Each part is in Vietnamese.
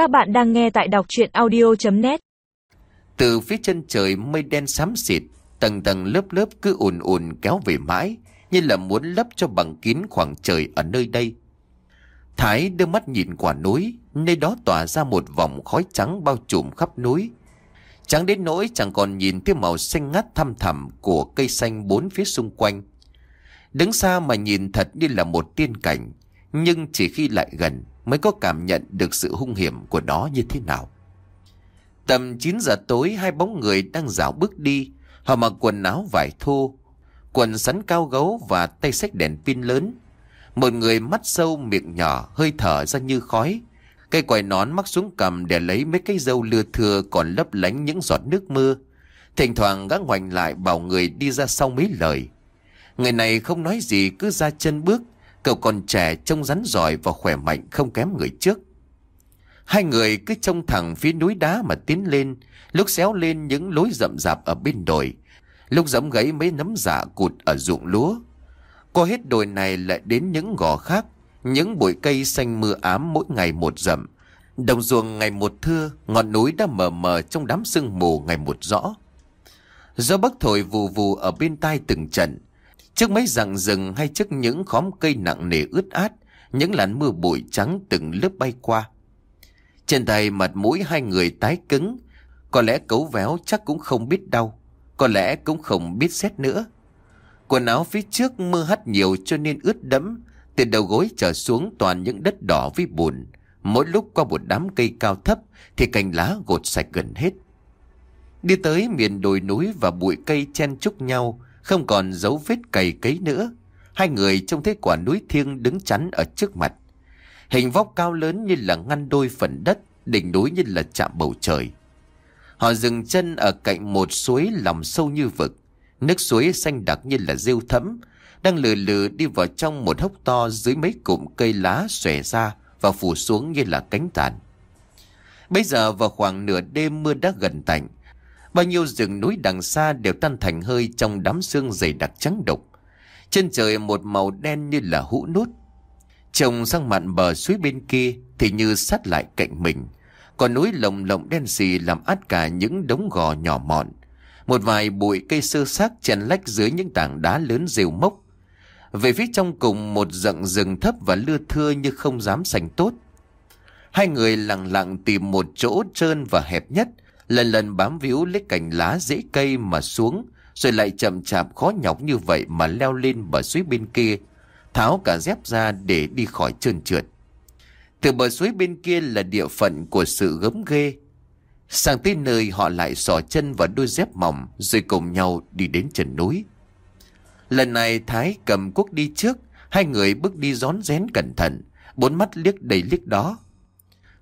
Các bạn đang nghe tại đọc chuyện audio.net Từ phía chân trời mây đen xám xịt, tầng tầng lớp lớp cứ ùn ùn kéo về mãi, như là muốn lấp cho bằng kín khoảng trời ở nơi đây. Thái đưa mắt nhìn quả núi, nơi đó tỏa ra một vòng khói trắng bao trùm khắp núi. Trắng đến nỗi chẳng còn nhìn thấy màu xanh ngắt thăm thẳm của cây xanh bốn phía xung quanh. Đứng xa mà nhìn thật như là một tiên cảnh, nhưng chỉ khi lại gần mới có cảm nhận được sự hung hiểm của nó như thế nào. Tầm 9 giờ tối hai bóng người đang dạo bước đi, họ mặc quần áo vải thô, quần sắn cao gấu và tay xách đèn pin lớn. Một người mắt sâu miệng nhỏ hơi thở ra như khói. Cây quài nón mắc xuống cầm để lấy mấy cây dâu lưa thưa còn lấp lánh những giọt nước mưa. Thỉnh thoảng gã ngoảnh lại bảo người đi ra sau mấy lời. Người này không nói gì cứ ra chân bước, cậu còn trẻ trông rắn giỏi và khỏe mạnh không kém người trước. Hai người cứ trông thẳng phía núi đá mà tiến lên, lúc xéo lên những lối rậm rạp ở bên đồi, lúc giẫm gãy mấy nấm dạ cụt ở ruộng lúa. Qua hết đồi này lại đến những gò khác, những bụi cây xanh mưa ám mỗi ngày một rậm. Đồng ruộng ngày một thưa, ngọn núi đã mờ mờ trong đám sương mù ngày một rõ. Gió bắc thổi vù vù ở bên tai từng trận, Trước mấy rặng rừng hay trước những khóm cây nặng nề ướt át, những làn mưa bụi trắng từng lớp bay qua. Trên tay mặt mũi hai người tái cứng, có lẽ cấu véo chắc cũng không biết đau, có lẽ cũng không biết xét nữa. Quần áo phía trước mưa hắt nhiều cho nên ướt đẫm, từ đầu gối trở xuống toàn những đất đỏ với bùn. Mỗi lúc qua một đám cây cao thấp thì cành lá gột sạch gần hết. Đi tới miền đồi núi và bụi cây chen chúc nhau, không còn dấu vết cày cấy nữa. Hai người trông thấy quả núi thiêng đứng chắn ở trước mặt. Hình vóc cao lớn như là ngăn đôi phần đất, đỉnh núi như là chạm bầu trời. Họ dừng chân ở cạnh một suối lòng sâu như vực. Nước suối xanh đặc như là rêu thẫm, đang lừ lừ đi vào trong một hốc to dưới mấy cụm cây lá xòe ra và phủ xuống như là cánh tàn. Bây giờ vào khoảng nửa đêm mưa đã gần tạnh, Bao nhiêu rừng núi đằng xa đều tan thành hơi trong đám sương dày đặc trắng độc. Trên trời một màu đen như là hũ nút. Trông sang mạn bờ suối bên kia thì như sát lại cạnh mình. Còn núi lồng lộng đen xì làm át cả những đống gò nhỏ mọn. Một vài bụi cây sơ xác chèn lách dưới những tảng đá lớn rêu mốc. Về phía trong cùng một rặng rừng thấp và lưa thưa như không dám sành tốt. Hai người lặng lặng tìm một chỗ trơn và hẹp nhất lần lần bám víu lấy cành lá rễ cây mà xuống, rồi lại chậm chạp khó nhọc như vậy mà leo lên bờ suối bên kia, tháo cả dép ra để đi khỏi trơn trượt. Từ bờ suối bên kia là địa phận của sự gấm ghê. Sang tới nơi họ lại xỏ chân vào đôi dép mỏng rồi cùng nhau đi đến chân núi. Lần này Thái cầm cuốc đi trước, hai người bước đi rón rén cẩn thận, bốn mắt liếc đầy liếc đó.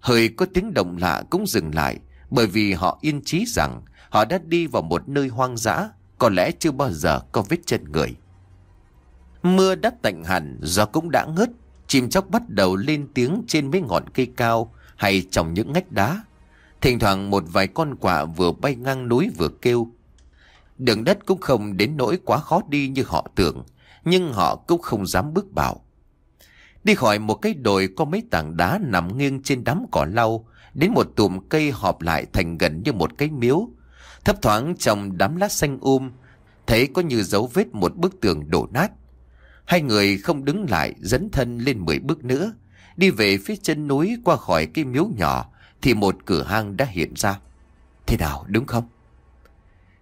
Hơi có tiếng động lạ cũng dừng lại, bởi vì họ yên chí rằng họ đã đi vào một nơi hoang dã, có lẽ chưa bao giờ có vết chân người. Mưa đã tạnh hẳn, gió cũng đã ngớt, chim chóc bắt đầu lên tiếng trên mấy ngọn cây cao hay trong những ngách đá. Thỉnh thoảng một vài con quạ vừa bay ngang núi vừa kêu. Đường đất cũng không đến nỗi quá khó đi như họ tưởng, nhưng họ cũng không dám bước vào. Đi khỏi một cái đồi có mấy tảng đá nằm nghiêng trên đám cỏ lau, đến một tùm cây họp lại thành gần như một cái miếu. Thấp thoáng trong đám lá xanh um, thấy có như dấu vết một bức tường đổ nát. Hai người không đứng lại dẫn thân lên mười bước nữa, đi về phía chân núi qua khỏi cái miếu nhỏ thì một cửa hang đã hiện ra. Thế nào đúng không?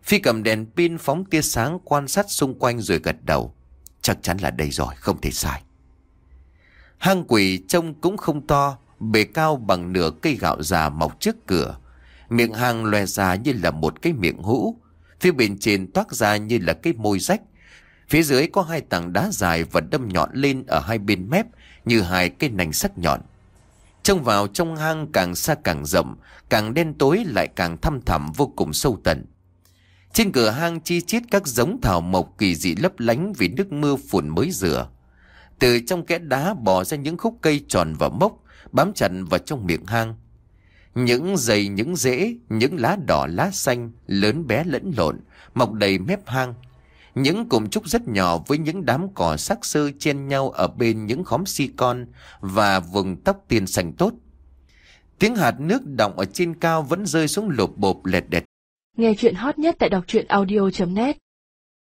Phi cầm đèn pin phóng tia sáng quan sát xung quanh rồi gật đầu. Chắc chắn là đây rồi, không thể sai. Hang quỷ trông cũng không to, bề cao bằng nửa cây gạo già mọc trước cửa. Miệng hang loe ra như là một cái miệng hũ. Phía bên trên toát ra như là cái môi rách. Phía dưới có hai tảng đá dài và đâm nhọn lên ở hai bên mép như hai cây nành sắc nhọn. Trông vào trong hang càng xa càng rộng, càng đen tối lại càng thăm thẳm vô cùng sâu tận. Trên cửa hang chi chít các giống thảo mộc kỳ dị lấp lánh vì nước mưa phùn mới rửa. Từ trong kẽ đá bò ra những khúc cây tròn và mốc, bám chặt vào trong miệng hang. Những dây, những rễ, những lá đỏ lá xanh, lớn bé lẫn lộn, mọc đầy mép hang. Những cụm trúc rất nhỏ với những đám cỏ sắc sơ chen nhau ở bên những khóm si con và vùng tóc tiên xanh tốt. Tiếng hạt nước đọng ở trên cao vẫn rơi xuống lộp bộp lẹt đẹt. Nghe chuyện hot nhất tại đọc truyện audio.net